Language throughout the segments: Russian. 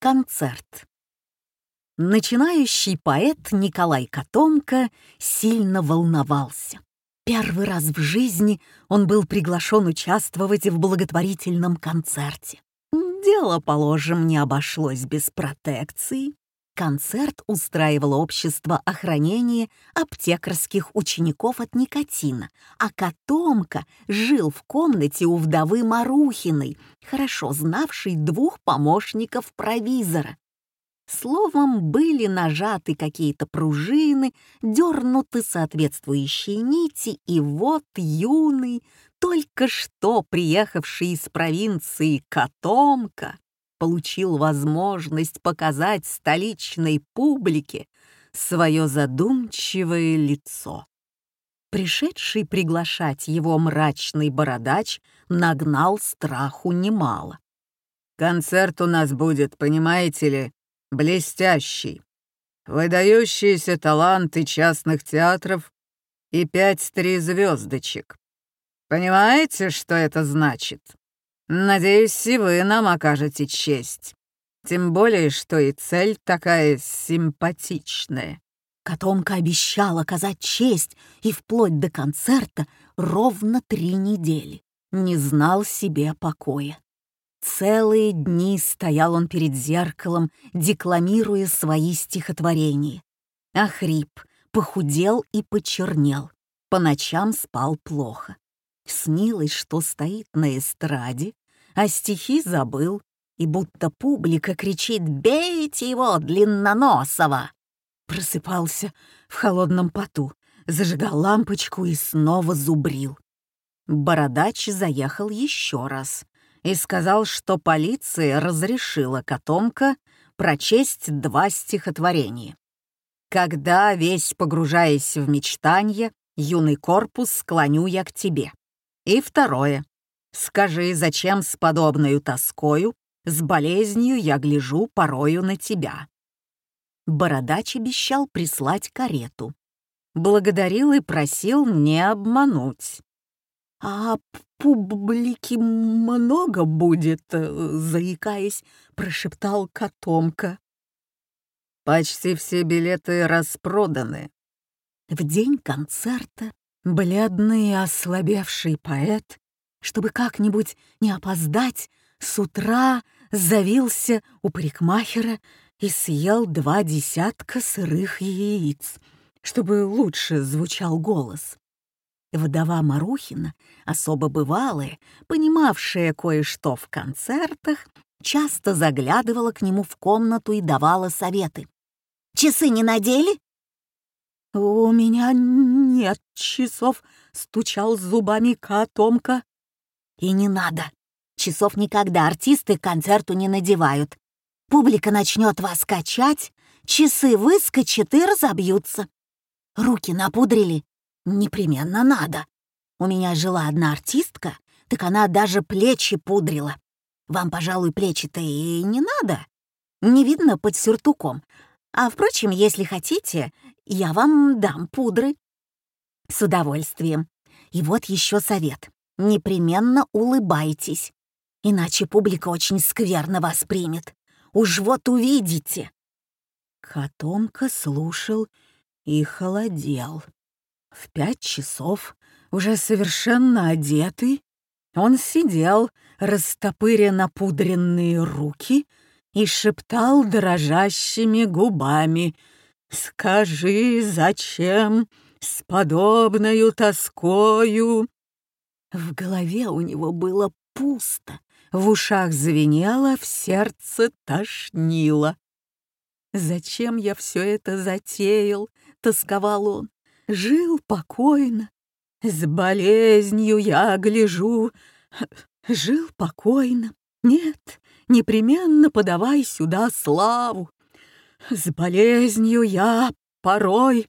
Концерт. Начинающий поэт Николай Котомко сильно волновался. Первый раз в жизни он был приглашен участвовать в благотворительном концерте. Дело, положим, не обошлось без протекции. Концерт устраивало общество охранения аптекарских учеников от никотина, а Котомка жил в комнате у вдовы Марухиной, хорошо знавшей двух помощников провизора. Словом, были нажаты какие-то пружины, дернуты соответствующие нити, и вот юный, только что приехавший из провинции Котомка получил возможность показать столичной публике свое задумчивое лицо. Пришедший приглашать его мрачный бородач нагнал страху немало. «Концерт у нас будет, понимаете ли, блестящий. Выдающиеся таланты частных театров и пять-три звездочек. Понимаете, что это значит?» Надеюсь, и вы нам окажете честь. Тем более, что и цель такая симпатичная. Котомка обещал оказать честь и вплоть до концерта ровно три недели. Не знал себе покоя. Целые дни стоял он перед зеркалом, декламируя свои стихотворения. Охрип, похудел и почернел. По ночам спал плохо. Снилось, что стоит на эстраде, а стихи забыл, и будто публика кричит «Бейте его, длинноносого!» Просыпался в холодном поту, зажигал лампочку и снова зубрил. Бородач заехал еще раз и сказал, что полиция разрешила котомка прочесть два стихотворения. «Когда, весь погружаясь в мечтанье, юный корпус склоню я к тебе». И второе. Скажи, зачем с подобною тоскою, с болезнью я гляжу порою на тебя?» Бородач обещал прислать карету. Благодарил и просил не обмануть. «А публики много будет?» — заикаясь, прошептал Котомка. «Почти все билеты распроданы». В день концерта бледный и ослабевший поэт чтобы как-нибудь не опоздать, с утра завился у парикмахера и съел два десятка сырых яиц, чтобы лучше звучал голос. Вдова Марухина, особо бывалая, понимавшая кое-что в концертах, часто заглядывала к нему в комнату и давала советы. «Часы не надели?» «У меня нет часов», — стучал зубами котомка. И не надо. Часов никогда артисты к концерту не надевают. Публика начнет вас качать, часы выскочат и разобьются. Руки напудрили? Непременно надо. У меня жила одна артистка, так она даже плечи пудрила. Вам, пожалуй, плечи-то и не надо. Не видно под сюртуком. А, впрочем, если хотите, я вам дам пудры. С удовольствием. И вот еще совет непременно улыбайтесь, иначе публика очень скверно воспримет. Уж вот увидите». Котомка слушал и холодел. В пять часов, уже совершенно одетый, он сидел, растопыря напудренные руки, и шептал дрожащими губами «Скажи, зачем с подобною тоскою в голове у него было пусто, в ушах звенело, в сердце тошнило. «Зачем я все это затеял?» — тосковал он. «Жил покойно, с болезнью я гляжу. Жил покойно. Нет, непременно подавай сюда славу. С болезнью я порой.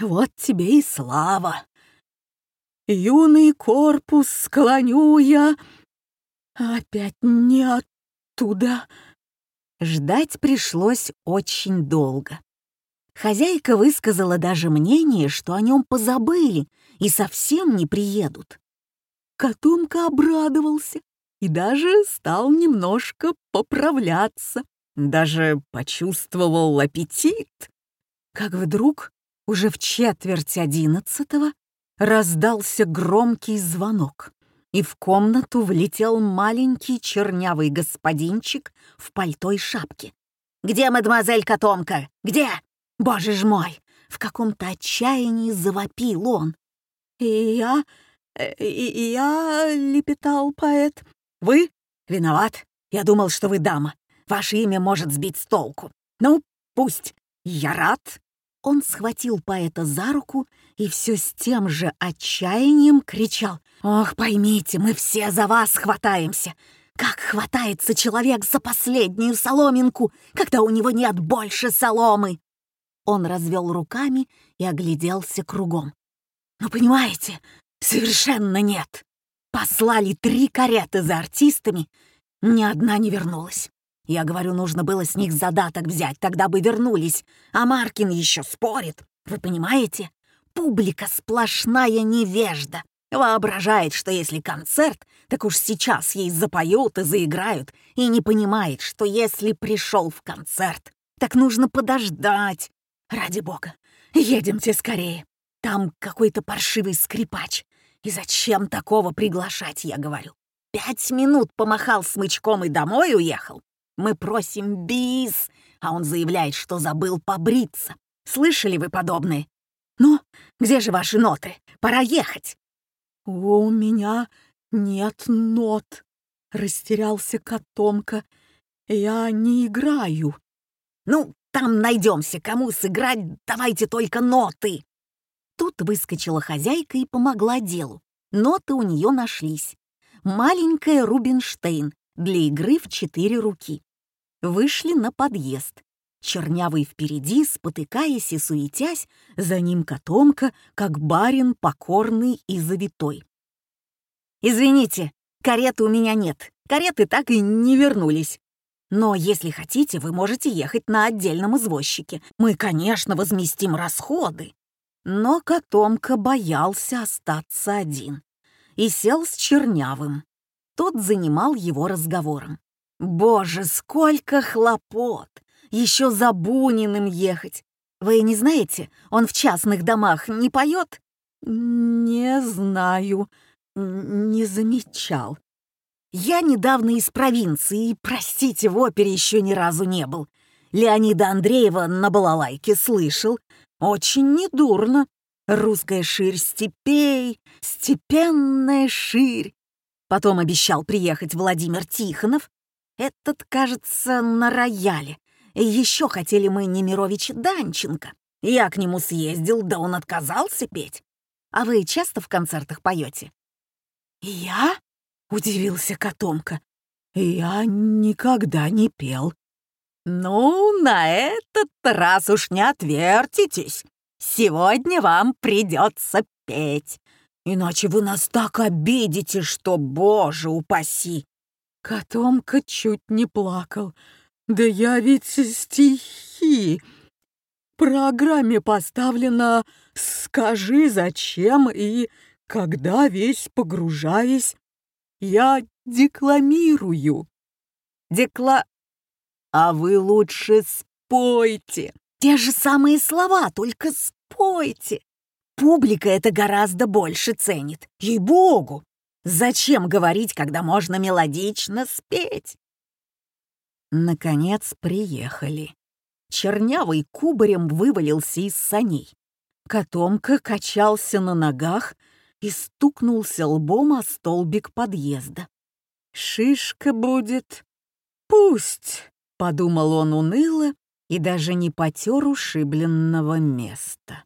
Вот тебе и слава юный корпус склоню я. Опять не оттуда. Ждать пришлось очень долго. Хозяйка высказала даже мнение, что о нем позабыли и совсем не приедут. Котомка обрадовался и даже стал немножко поправляться, даже почувствовал аппетит. Как вдруг, уже в четверть одиннадцатого, раздался громкий звонок, и в комнату влетел маленький чернявый господинчик в пальто и шапке. «Где мадемуазель Котомка? Где? Боже ж мой!» В каком-то отчаянии завопил он. «И я... Э, и я...» — лепетал поэт. «Вы? Виноват. Я думал, что вы дама. Ваше имя может сбить с толку. Ну, пусть. Я рад». Он схватил поэта за руку и все с тем же отчаянием кричал. «Ох, поймите, мы все за вас хватаемся. Как хватается человек за последнюю соломинку, когда у него нет больше соломы!» Он развел руками и огляделся кругом. «Ну, понимаете, совершенно нет. Послали три кареты за артистами, ни одна не вернулась. Я говорю, нужно было с них задаток взять, тогда бы вернулись. А Маркин еще спорит. Вы понимаете? Публика сплошная невежда. Воображает, что если концерт, так уж сейчас ей запоют и заиграют, и не понимает, что если пришел в концерт, так нужно подождать, Ради бога, едемте скорее. Там какой-то паршивый скрипач. И зачем такого приглашать, я говорю? Пять минут помахал смычком и домой уехал. Мы просим бис, а он заявляет, что забыл побриться. Слышали вы подобное? Ну, где же ваши ноты? Пора ехать. У меня нет нот, растерялся котомка. Я не играю. Ну, там найдемся, кому сыграть, давайте только ноты!» Тут выскочила хозяйка и помогла делу. Ноты у нее нашлись. Маленькая Рубинштейн для игры в четыре руки. Вышли на подъезд. Чернявый впереди, спотыкаясь и суетясь, за ним котомка, как барин покорный и завитой. «Извините, кареты у меня нет. Кареты так и не вернулись. Но если хотите, вы можете ехать на отдельном извозчике. Мы, конечно, возместим расходы». Но котомка боялся остаться один и сел с Чернявым. Тот занимал его разговором. «Боже, сколько хлопот! Еще за Буниным ехать! Вы не знаете, он в частных домах не поет?» «Не знаю, не замечал», я недавно из провинции, простите, в опере еще ни разу не был. Леонида Андреева на балалайке слышал. Очень недурно. Русская ширь степей, степенная ширь. Потом обещал приехать Владимир Тихонов. Этот, кажется, на рояле. Еще хотели мы Немировича Данченко. Я к нему съездил, да он отказался петь. А вы часто в концертах поете? Я? удивился котомка. «Я никогда не пел». «Ну, на этот раз уж не отвертитесь. Сегодня вам придется петь, иначе вы нас так обидите, что, боже упаси!» Котомка чуть не плакал. «Да я ведь стихи. В программе поставлено «Скажи, зачем» и «Когда весь погружаясь я декламирую. Декла... А вы лучше спойте. Те же самые слова, только спойте. Публика это гораздо больше ценит. Ей-богу! Зачем говорить, когда можно мелодично спеть? Наконец приехали. Чернявый кубарем вывалился из саней. Котомка качался на ногах, и стукнулся лбом о столбик подъезда. «Шишка будет. Пусть», — подумал он уныло и даже не потер ушибленного места.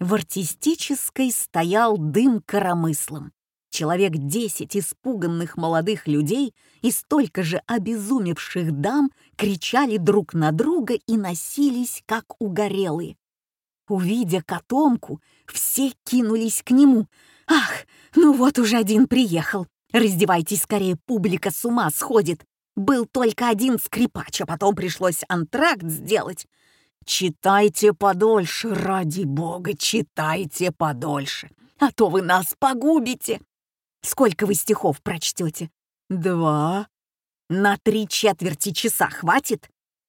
В артистической стоял дым коромыслом. Человек десять испуганных молодых людей и столько же обезумевших дам кричали друг на друга и носились, как угорелые. Увидя котомку, все кинулись к нему. «Ах, ну вот уже один приехал. Раздевайтесь скорее, публика с ума сходит. Был только один скрипач, а потом пришлось антракт сделать. Читайте подольше, ради бога, читайте подольше, а то вы нас погубите. Сколько вы стихов прочтете? два. На три четверти часа хватит?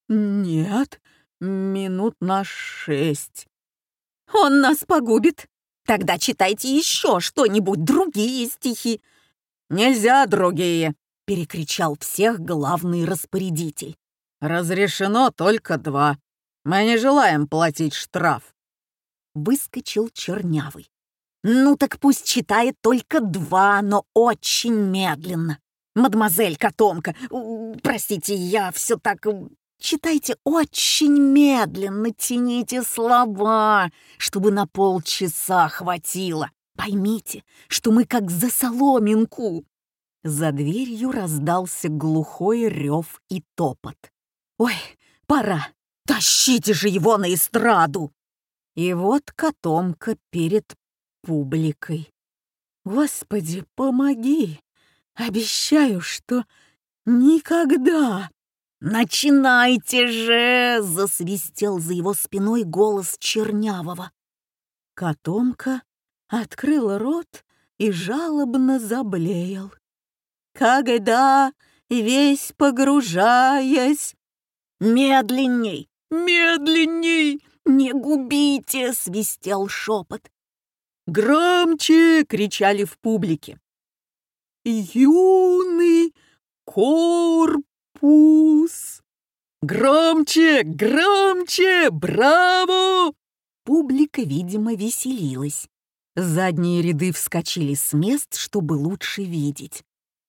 Нет, минут на шесть. Он нас погубит. Тогда читайте еще что-нибудь, другие стихи. Нельзя другие, перекричал всех главный распорядитель. Разрешено только два. Мы не желаем платить штраф. Выскочил чернявый. Ну так пусть читает только два, но очень медленно. Мадемуазель Котомка, простите, я все так... Читайте очень медленно, тяните слова, чтобы на полчаса хватило. Поймите, что мы как за соломинку. За дверью раздался глухой рев и топот. «Ой, пора! Тащите же его на эстраду!» И вот котомка перед публикой. «Господи, помоги! Обещаю, что никогда!» «Начинайте же!» — засвистел за его спиной голос Чернявого. Котомка открыл рот и жалобно заблеял. «Когда, весь погружаясь...» «Медленней! Медленней! Не губите!» — свистел шепот. «Громче!» — кричали в публике. «Юный корпус!» «Громче! Громче! Браво!» Публика, видимо, веселилась. Задние ряды вскочили с мест, чтобы лучше видеть.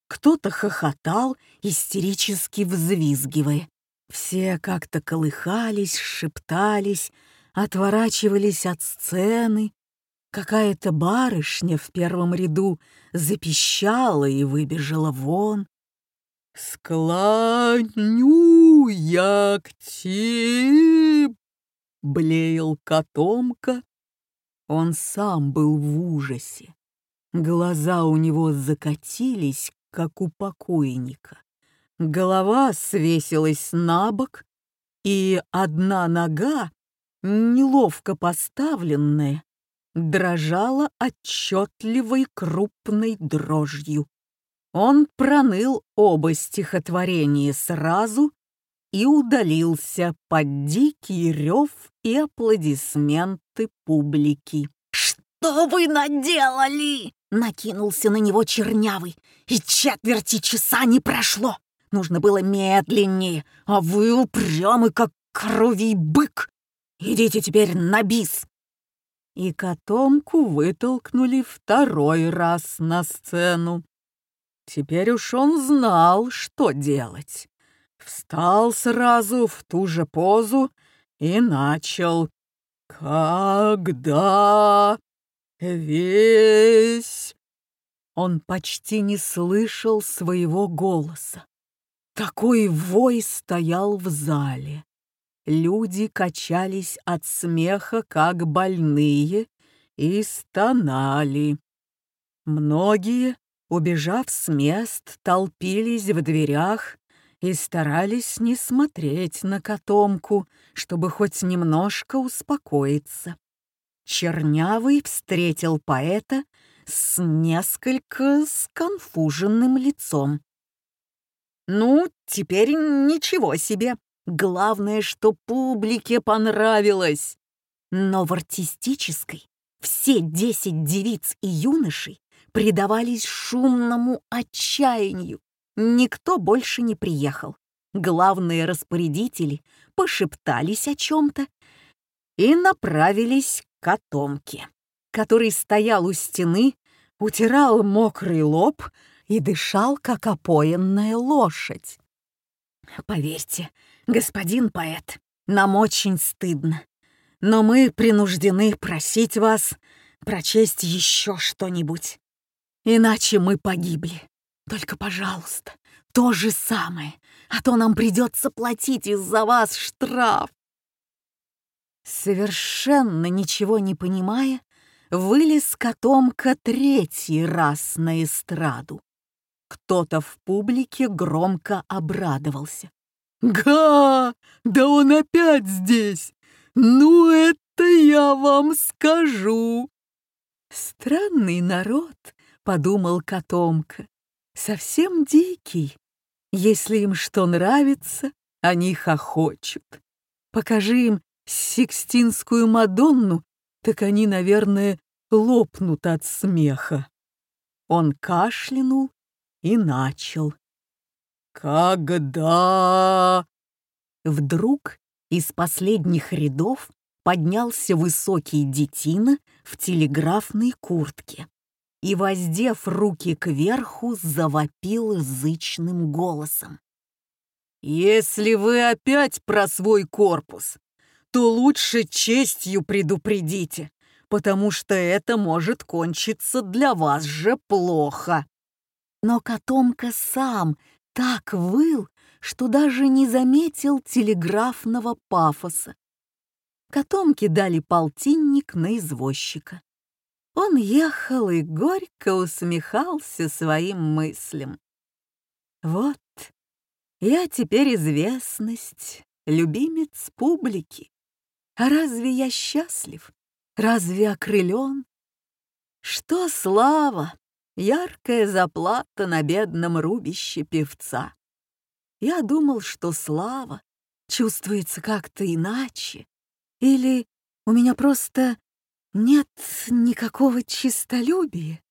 Кто-то хохотал, истерически взвизгивая. Все как-то колыхались, шептались, отворачивались от сцены, Какая-то барышня в первом ряду запищала и выбежала вон. «Склоню я к тебе!» — блеял котомка. Он сам был в ужасе. Глаза у него закатились, как у покойника. Голова свесилась на бок, и одна нога, неловко поставленная, дрожала отчетливой крупной дрожью. Он проныл оба стихотворения сразу и удалился под дикий рев и аплодисменты публики. «Что вы наделали?» — накинулся на него чернявый. «И четверти часа не прошло. Нужно было медленнее, а вы упрямы, как коровий бык. Идите теперь на бис и котомку вытолкнули второй раз на сцену. Теперь уж он знал, что делать. Встал сразу в ту же позу и начал. «Когда весь...» Он почти не слышал своего голоса. Такой вой стоял в зале. Люди качались от смеха, как больные, и стонали. Многие, убежав с мест, толпились в дверях и старались не смотреть на котомку, чтобы хоть немножко успокоиться. Чернявый встретил поэта с несколько сконфуженным лицом. «Ну, теперь ничего себе», Главное, что публике понравилось. Но в артистической все десять девиц и юношей предавались шумному отчаянию. Никто больше не приехал. Главные распорядители пошептались о чем-то и направились к котомке, который стоял у стены, утирал мокрый лоб и дышал, как опоенная лошадь. Поверьте, господин поэт, нам очень стыдно, но мы принуждены просить вас прочесть еще что-нибудь. Иначе мы погибли. Только, пожалуйста, то же самое, а то нам придется платить из-за вас штраф. Совершенно ничего не понимая, вылез котомка третий раз на эстраду. Кто-то в публике громко обрадовался. «Га! Да он опять здесь! Ну, это я вам скажу!» «Странный народ», — подумал котомка. совсем дикий. Если им что нравится, они хохочут. Покажи им Сикстинскую Мадонну, так они, наверное, лопнут от смеха. Он кашлянул и начал. «Когда...» Вдруг из последних рядов поднялся высокий детина в телеграфной куртке и, воздев руки кверху, завопил зычным голосом. «Если вы опять про свой корпус, то лучше честью предупредите, потому что это может кончиться для вас же плохо». Но котомка сам так выл, что даже не заметил телеграфного пафоса. Котомке дали полтинник на извозчика. Он ехал и горько усмехался своим мыслям. Вот, я теперь известность, любимец публики. А разве я счастлив? Разве окрылен? Что слава, яркая заплата на бедном рубище певца. Я думал, что слава чувствуется как-то иначе. Или у меня просто нет никакого чистолюбия.